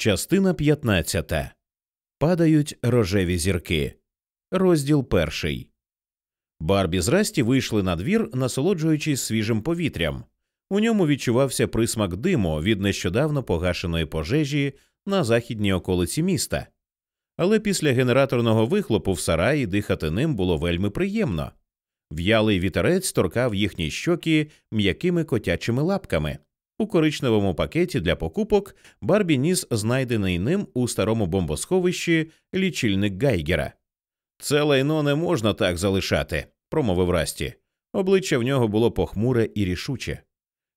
Частина 15. Падають рожеві зірки. Розділ перший. Барбі з Расті вийшли на двір, насолоджуючись свіжим повітрям. У ньому відчувався присмак диму від нещодавно погашеної пожежі на західній околиці міста. Але після генераторного вихлопу в сараї дихати ним було вельми приємно. В'ялий вітерець торкав їхні щоки м'якими котячими лапками. У коричневому пакеті для покупок Барбі ніс знайдений ним у старому бомбосховищі лічильник Гайгера. Це лайно не можна так залишати, промовив Расті. Обличчя в нього було похмуре і рішуче.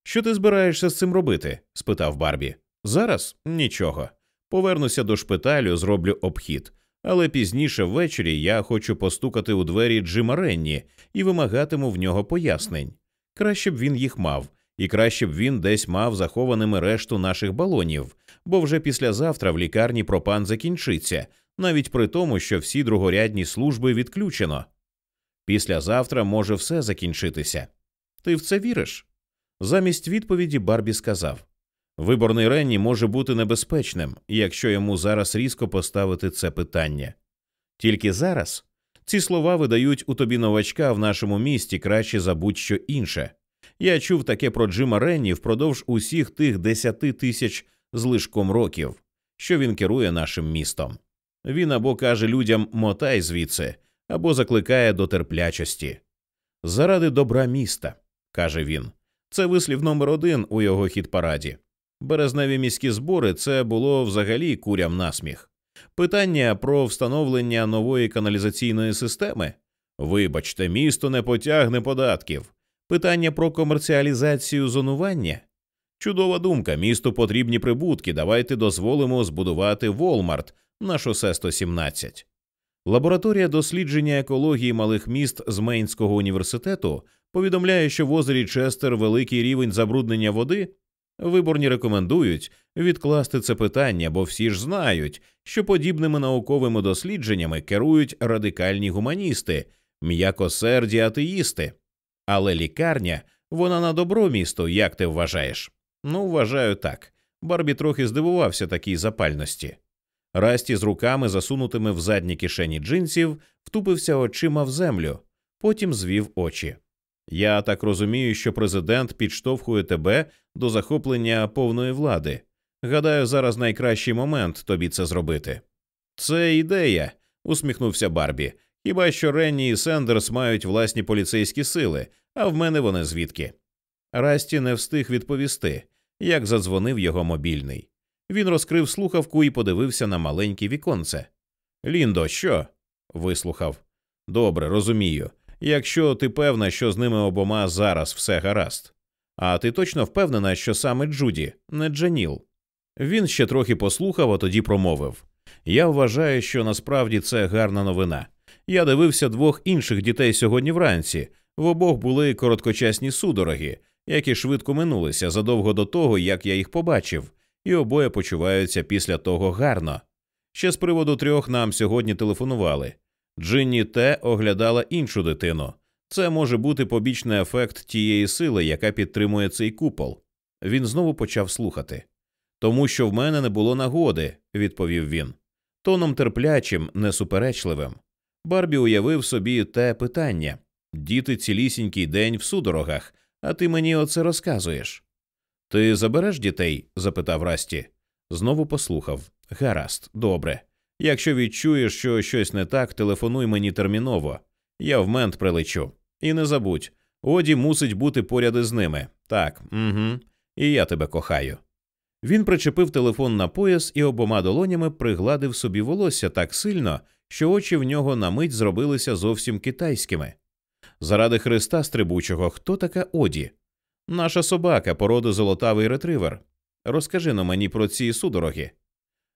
Що ти збираєшся з цим робити? спитав Барбі. Зараз нічого. Повернуся до шпиталю, зроблю обхід, але пізніше ввечері я хочу постукати у двері Джима Ренні і вимагатиму в нього пояснень. Краще б він їх мав, і краще б він десь мав захованими решту наших балонів, бо вже післязавтра в лікарні пропан закінчиться, навіть при тому, що всі другорядні служби відключено. Післязавтра може все закінчитися. Ти в це віриш? Замість відповіді Барбі сказав Виборний Ренні може бути небезпечним, якщо йому зараз різко поставити це питання. Тільки зараз ці слова видають у тобі новачка в нашому місті краще за будь-що інше. Я чув таке про Джима Ренні впродовж усіх тих десяти тисяч з лишком років, що він керує нашим містом. Він або каже людям мотай звідси, або закликає до терплячості. Заради добра міста, каже він. Це вислів номер один у його хіт параді. Березневі міські збори це було взагалі курям насміх. Питання про встановлення нової каналізаційної системи. Вибачте, місто не потягне податків. Питання про комерціалізацію зонування. Чудова думка. Місту потрібні прибутки. Давайте дозволимо збудувати Волмарт на шосе 117. Лабораторія дослідження екології малих міст з Мейнського університету повідомляє, що в озері Честер великий рівень забруднення води. Виборні рекомендують відкласти це питання, бо всі ж знають, що подібними науковими дослідженнями керують радикальні гуманісти, м'якосерді атеїсти. Але лікарня вона на добро місто, як ти вважаєш? Ну, вважаю так. Барбі трохи здивувався такій запальності. Расті з руками, засунутими в задні кишені джинсів, втупився очима в землю, потім звів очі. Я так розумію, що президент підштовхує тебе до захоплення повної влади. Гадаю, зараз найкращий момент тобі це зробити. Це ідея, усміхнувся Барбі. Хіба що Ренні і Сендерс мають власні поліцейські сили, а в мене вони звідки? Расті не встиг відповісти, як задзвонив його мобільний. Він розкрив слухавку і подивився на маленьке віконце. Ліндо, що? вислухав. Добре, розумію. Якщо ти певна, що з ними обома зараз все гаразд. А ти точно впевнена, що саме Джуді, не Джаніл. Він ще трохи послухав, а тоді промовив Я вважаю, що насправді це гарна новина. Я дивився двох інших дітей сьогодні вранці. В обох були короткочасні судороги, які швидко минулися задовго до того, як я їх побачив, і обоє почуваються після того гарно. Ще з приводу трьох нам сьогодні телефонували. Джинні Те оглядала іншу дитину. Це може бути побічний ефект тієї сили, яка підтримує цей купол. Він знову почав слухати. Тому що в мене не було нагоди, відповів він, тоном терплячим, несуперечливим. Барбі уявив собі те питання діти цілісінький день в судорогах, а ти мені оце розказуєш. Ти забереш дітей? запитав Расті. Знову послухав. Гаразд, добре. Якщо відчуєш, що щось не так, телефонуй мені терміново. Я в мент прилечу. І не забудь, Оді мусить бути поряд із ними. Так, угу. І я тебе кохаю. Він причепив телефон на пояс і обома долонями пригладив собі волосся так сильно, що очі в нього на мить зробилися зовсім китайськими. Заради Христа Стрибучого, хто така Оді? Наша собака, породи золотавий ретривер. Розкажи-но мені про ці судороги.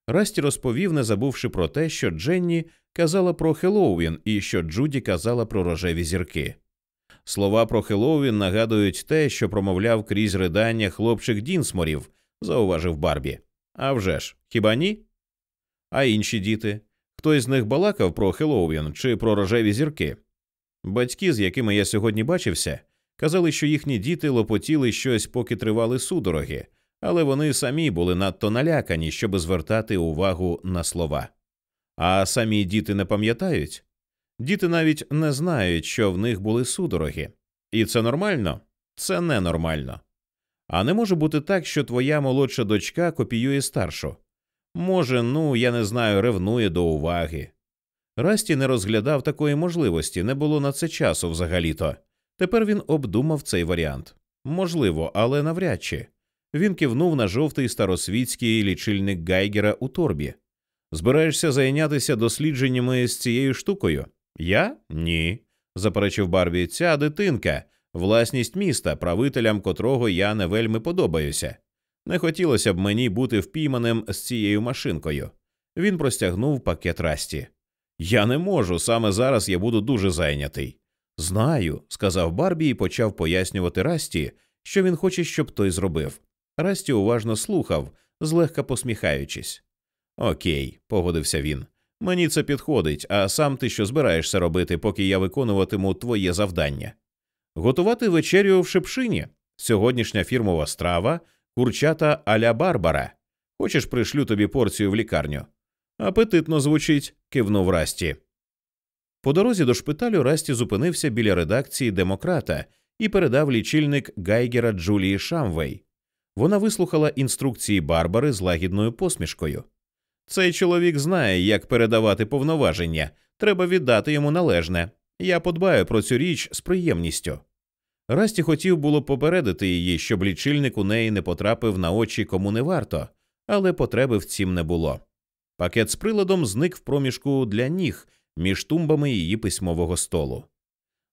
Расті розповів, не забувши про те, що Дженні казала про Хеллоуін і що Джуді казала про рожеві зірки. Слова про Хеллоуін нагадують те, що промовляв крізь ридання хлопчик Дінсморів, зауважив Барбі. «А вже ж, хіба ні? А інші діти. Хтось з них балакав про Хеллоуін чи про рожеві зірки. Батьки, з якими я сьогодні бачився, казали, що їхні діти лопотіли щось, поки тривали судороги, але вони самі були надто налякані, щоб звертати увагу на слова. А самі діти не пам'ятають. Діти навіть не знають, що в них були судороги. І це нормально? Це ненормально. А не може бути так, що твоя молодша дочка копіює старшу. Може, ну я не знаю, ревнує до уваги. Расті не розглядав такої можливості, не було на це часу взагалі-то. Тепер він обдумав цей варіант. Можливо, але навряд чи. Він кивнув на жовтий старосвітський лічильник Гайгера у торбі. Збираєшся зайнятися дослідженнями з цією штукою? Я? Ні. заперечив Барбі. Ця дитинка, власність міста, правителям котрого я не вельми подобаюся. Не хотілося б мені бути впійманим з цією машинкою. Він простягнув пакет расті. Я не можу, саме зараз я буду дуже зайнятий. Знаю, сказав Барбі і почав пояснювати Расті, що він хоче, щоб той зробив. Расті уважно слухав, злегка посміхаючись. Окей, погодився він. Мені це підходить, а сам ти що збираєшся робити, поки я виконуватиму твоє завдання? Готувати вечерю в шипшині. Сьогоднішня фірмова страва, курчата аля Барбара. Хочеш, пришлю тобі порцію в лікарню? Апетитно звучить, кивнув Расті. По дорозі до шпиталю Расті зупинився біля редакції Демократа і передав лічильник Гайгера Джулії Шамвей. Вона вислухала інструкції Барбари з лагідною посмішкою. Цей чоловік знає, як передавати повноваження. Треба віддати йому належне. Я подбаю про цю річ з приємністю. Расті хотів було попередити її, щоб лічильник у неї не потрапив на очі кому не варто, але потреби в цім не було. Пакет з приладом зник в проміжку для ніг між тумбами її письмового столу.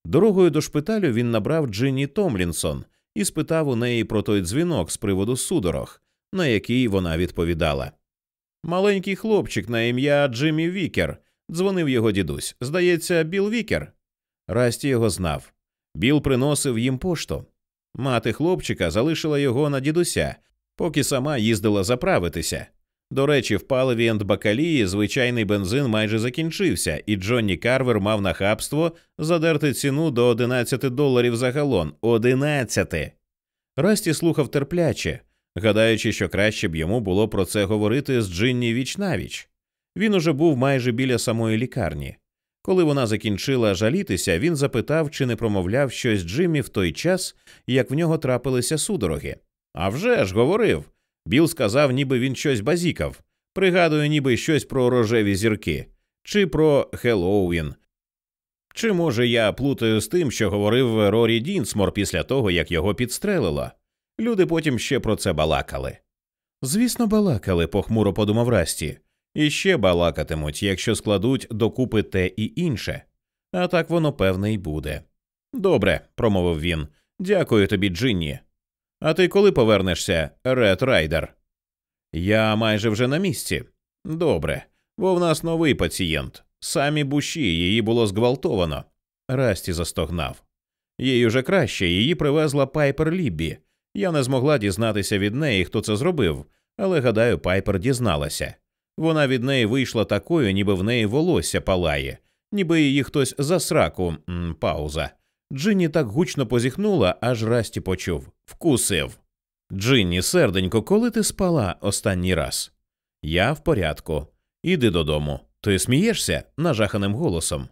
Дорогою до шпиталю він набрав Джинні Томлінсон і спитав у неї про той дзвінок з приводу судорог, на який вона відповідала. Маленький хлопчик на ім'я Джиммі Вікер. Дзвонив його дідусь. Здається, Біл Вікер. Расті його знав. Біл приносив їм пошту. Мати хлопчика залишила його на дідуся, поки сама їздила заправитися. До речі, в паливі ендбакалії звичайний бензин майже закінчився, і Джонні Карвер мав нахабство задерти ціну до 11 доларів за галон. 11! Расті слухав терпляче, гадаючи, що краще б йому було про це говорити з Джинні віч-на-віч. Він уже був майже біля самої лікарні. Коли вона закінчила жалітися, він запитав, чи не промовляв щось Джиммі в той час, як в нього трапилися судороги. «А вже ж, говорив. Біл сказав, ніби він щось базікав. Пригадую, ніби щось про рожеві зірки, чи про Хеллоуін. Чи, може, я плутаю з тим, що говорив Рорі Дінсмор після того, як його підстрелило? Люди потім ще про це балакали. Звісно, балакали, похмуро подумав Расті. І ще балакатимуть, якщо складуть докупи те і інше. А так воно певне й буде. Добре, промовив він. Дякую тобі, Джинні. А ти коли повернешся, Ред Райдер? Я майже вже на місці. Добре, бо в нас новий пацієнт. Самі буші, її було зґвалтовано. Расті застогнав. Їй уже краще, її привезла Пайпер Ліббі. Я не змогла дізнатися від неї, хто це зробив, але гадаю, Пайпер дізналася. Вона від неї вийшла такою, ніби в неї волосся палає, ніби її хтось за сраку. Пауза. Джинні так гучно позіхнула, аж Расті почув вкусив. Джинні, серденько, коли ти спала останній раз? Я в порядку. Іди додому. Ти смієшся нажаханим голосом.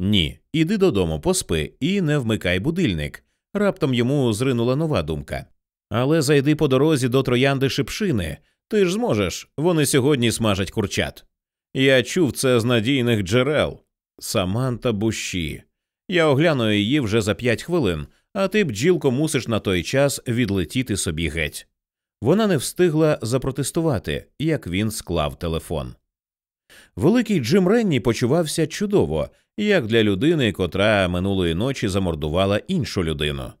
Ні, іди додому, поспи і не вмикай будильник. Раптом йому зринула нова думка. Але зайди по дорозі до троянди шипшини. Ти ж зможеш, вони сьогодні смажать курчат. Я чув це з надійних джерел. Саманта Буші. Я огляну її вже за п'ять хвилин, а ти, бджілко, мусиш на той час відлетіти собі геть. Вона не встигла запротестувати, як він склав телефон. Великий Джим Ренні почувався чудово, як для людини, котра минулої ночі замордувала іншу людину.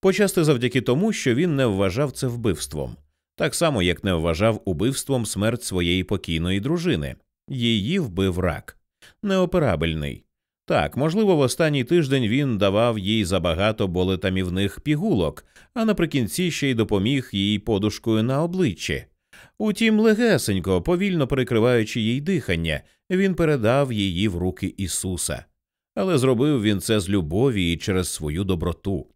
Почасти завдяки тому, що він не вважав це вбивством, так само як не вважав убивством смерть своєї покійної дружини. Її вбив рак, неоперабельний. Так, можливо, в останній тиждень він давав їй забагато болетамівних пігулок, а наприкінці ще й допоміг їй подушкою на обличчі. Утім, легесенько, повільно перекриваючи їй дихання, він передав її в руки Ісуса. Але зробив він це з любові і через свою доброту.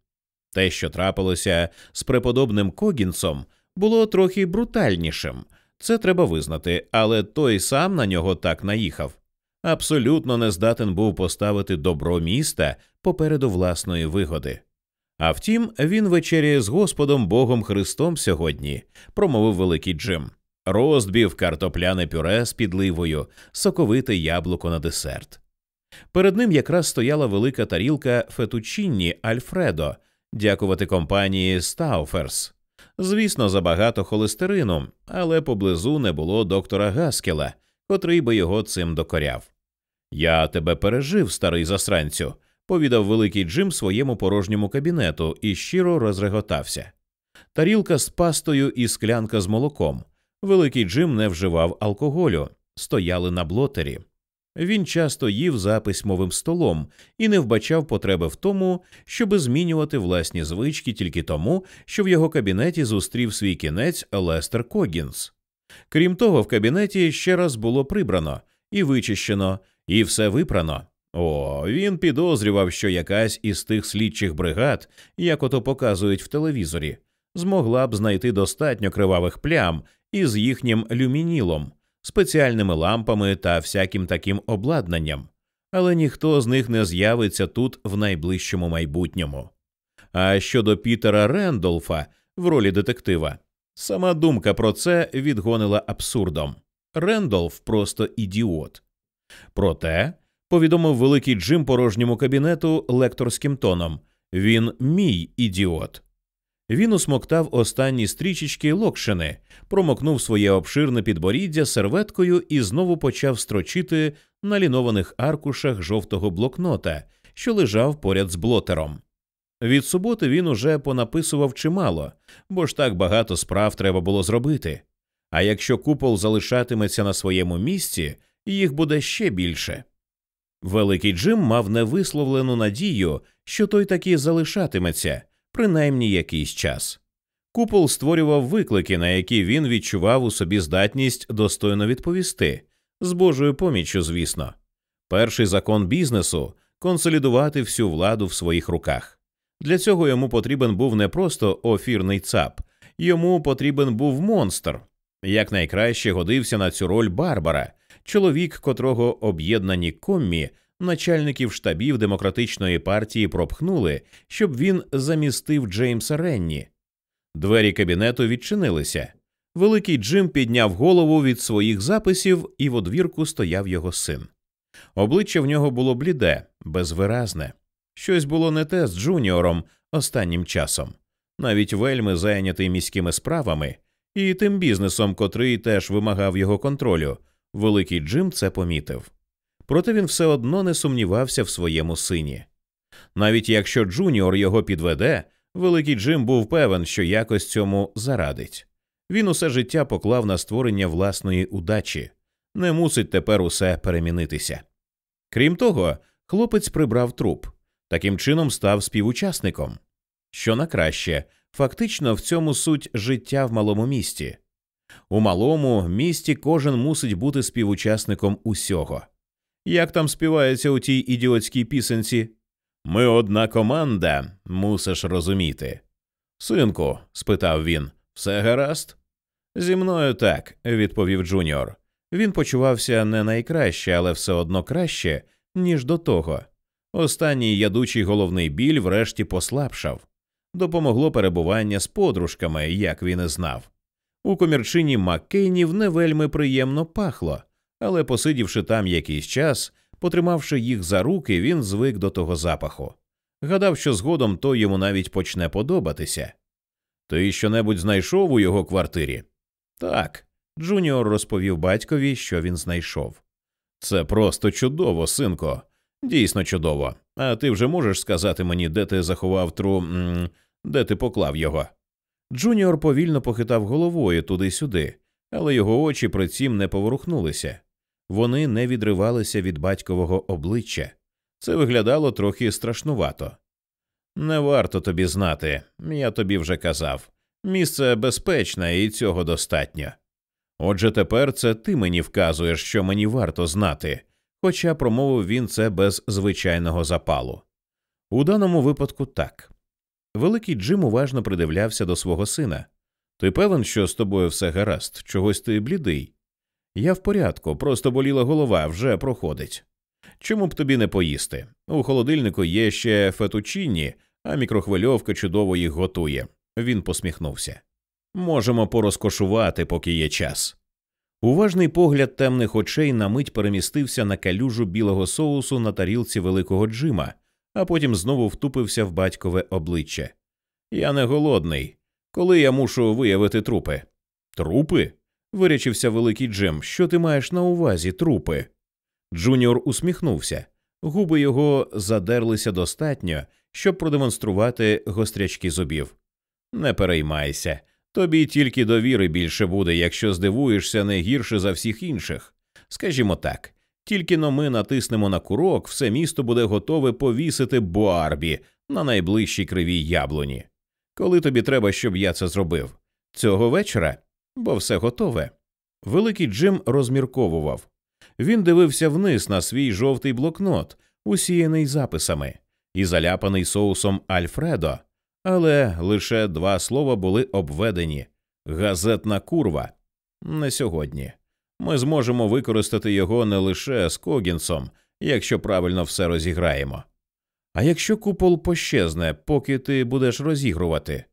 Те, що трапилося з преподобним Когінсом, було трохи брутальнішим. Це треба визнати, але той сам на нього так наїхав. Абсолютно не здатен був поставити добро міста попереду власної вигоди. А втім, він вечеряє з Господом Богом Христом сьогодні, промовив великий Джим. Роздбів, картопляне пюре з підливою, соковите яблуко на десерт. Перед ним якраз стояла велика тарілка фетучінні Альфредо, дякувати компанії Стауферс. Звісно, забагато холестерину, але поблизу не було доктора Гаскела, котрий би його цим докоряв. Я тебе пережив, старий засранцю, повідав великий Джим своєму порожньому кабінету і щиро розреготався. Тарілка з пастою і склянка з молоком. Великий Джим не вживав алкоголю, стояли на блотері. Він часто їв за письмовим столом і не вбачав потреби в тому, щоби змінювати власні звички тільки тому, що в його кабінеті зустрів свій кінець Лестер Когінс. Крім того, в кабінеті ще раз було прибрано і вичищено, і все випрано. О, він підозрював, що якась із тих слідчих бригад, як ото показують в телевізорі, змогла б знайти достатньо кривавих плям із їхнім люмінілом, спеціальними лампами та всяким таким обладнанням, але ніхто з них не з'явиться тут в найближчому майбутньому. А щодо Пітера Рендолфа в ролі детектива, сама думка про це відгонила абсурдом. Рендолф просто ідіот. Проте, повідомив великий Джим порожньому кабінету лекторським тоном, він мій ідіот. Він усмоктав останні стрічечки локшини, промокнув своє обширне підборіддя серветкою і знову почав строчити на лінованих аркушах жовтого блокнота, що лежав поряд з блотером. Від суботи він уже понаписував чимало, бо ж так багато справ треба було зробити. А якщо купол залишатиметься на своєму місці, їх буде ще більше. Великий Джим мав невисловлену надію, що той таки залишатиметься принаймні якийсь час. Купол створював виклики, на які він відчував у собі здатність достойно відповісти, з Божою поміччю, звісно. Перший закон бізнесу консолідувати всю владу в своїх руках. Для цього йому потрібен був не просто офірний цап, йому потрібен був монстр. Якнайкраще годився на цю роль Барбара, чоловік, котрого об'єднані коммі начальників штабів демократичної партії пропхнули, щоб він замістив Джеймса Ренні. Двері кабінету відчинилися. Великий Джим підняв голову від своїх записів, і в одвірку стояв його син. Обличчя в нього було бліде, безвиразне. Щось було не те з Джуніором останнім часом, навіть вельми зайнятий міськими справами і тим бізнесом, котрий теж вимагав його контролю. Великий Джим це помітив проте він все одно не сумнівався в своєму сині. Навіть якщо Джуніор його підведе, великий Джим був певен, що якось цьому зарадить. Він усе життя поклав на створення власної удачі, не мусить тепер усе перемінитися. Крім того, хлопець прибрав труп, таким чином став співучасником. Що на краще, фактично в цьому суть життя в малому місті. У малому місті кожен мусить бути співучасником усього. Як там співається у тій ідіотській пісенці? Ми одна команда, мусиш розуміти. Синку, спитав він, все гаразд? Зі мною так, відповів Джуніор. Він почувався не найкраще, але все одно краще, ніж до того. Останній ядучий головний біль врешті послабшав. Допомогло перебування з подружками, як він і знав. У комірчині Маккейнів не вельми приємно пахло але, посидівши там якийсь час, потримавши їх за руки, він звик до того запаху. Гадав, що згодом то йому навіть почне подобатися. Ти що-небудь знайшов у його квартирі? Так. Джуніор розповів батькові, що він знайшов. Це просто чудово, синко. Дійсно чудово. А ти вже можеш сказати мені, де ти заховав тру... де ти поклав його? Джуніор повільно похитав головою туди-сюди, але його очі при цім не поворухнулися вони не відривалися від батькового обличчя. Це виглядало трохи страшнувато. Не варто тобі знати, я тобі вже казав. Місце безпечне і цього достатньо. Отже, тепер це ти мені вказуєш, що мені варто знати, хоча промовив він це без звичайного запалу. У даному випадку так. Великий Джим уважно придивлявся до свого сина. Ти певен, що з тобою все гаразд, чогось ти блідий? Я в порядку, просто боліла голова, вже проходить. Чому б тобі не поїсти? У холодильнику є ще фетучінні, а мікрохвильовка чудово їх готує. Він посміхнувся. Можемо порозкошувати, поки є час. Уважний погляд темних очей на мить перемістився на калюжу білого соусу на тарілці великого Джима, а потім знову втупився в батькове обличчя. Я не голодний. Коли я мушу виявити трупи? Трупи? Вирячився великий Джим. Що ти маєш на увазі, трупи? Джуніор усміхнувся. Губи його задерлися достатньо, щоб продемонструвати гострячки зубів. Не переймайся, тобі тільки довіри більше буде, якщо здивуєшся не гірше за всіх інших. Скажімо так, тільки-но ми натиснемо на курок, все місто буде готове повісити Барбі на найближчій кривій яблуні. Коли тобі треба, щоб я це зробив? Цього вечора, бо все готове. Великий Джим розмірковував. Він дивився вниз на свій жовтий блокнот, усіяний записами, і заляпаний соусом Альфредо, але лише два слова були обведені газетна курва. Не сьогодні. Ми зможемо використати його не лише з Когінсом, якщо правильно все розіграємо. А якщо купол пощезне, поки ти будеш розігрувати,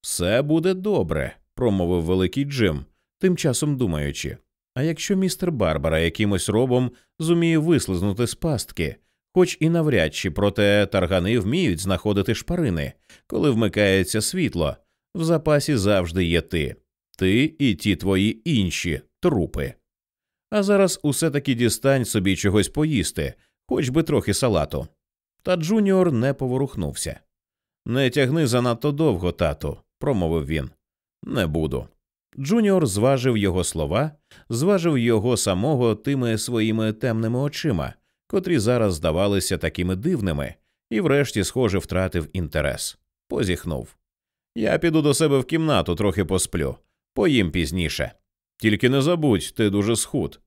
все буде добре, промовив великий Джим, тим часом думаючи. А якщо містер Барбара якимось робом зуміє вислизнути з пастки, хоч і навряд чи проте таргани вміють знаходити шпарини, коли вмикається світло, в запасі завжди є ти, ти і ті твої інші трупи. А зараз усе таки дістань собі чогось поїсти, хоч би трохи салату. Та Джуніор не поворухнувся. Не тягни занадто довго, тату, промовив він. Не буду. Джуніор зважив його слова, зважив його самого тими своїми темними очима, котрі зараз здавалися такими дивними, і врешті, схоже, втратив інтерес. Позіхнув. Я піду до себе в кімнату, трохи посплю, поїм пізніше. Тільки не забудь, ти дуже схуд.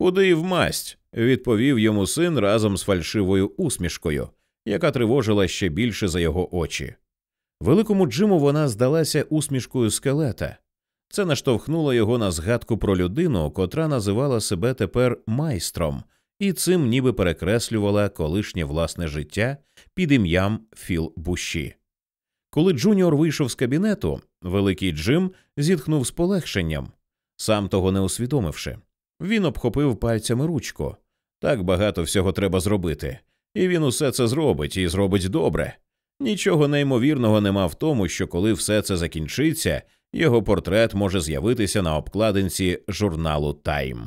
Худий в масть, відповів йому син разом з фальшивою усмішкою, яка тривожила ще більше за його очі. Великому Джиму вона здалася усмішкою скелета. Це наштовхнуло його на згадку про людину, котра називала себе тепер майстром, і цим ніби перекреслювала колишнє власне життя під ім'ям Філ Буші. Коли Джуніор вийшов з кабінету, великий Джим зітхнув з полегшенням, сам того не усвідомивши. Він обхопив пальцями ручку. Так багато всього треба зробити, і він усе це зробить і зробить добре. Нічого неймовірного нема в тому, що коли все це закінчиться, його портрет може з'явитися на обкладинці журналу Тайм.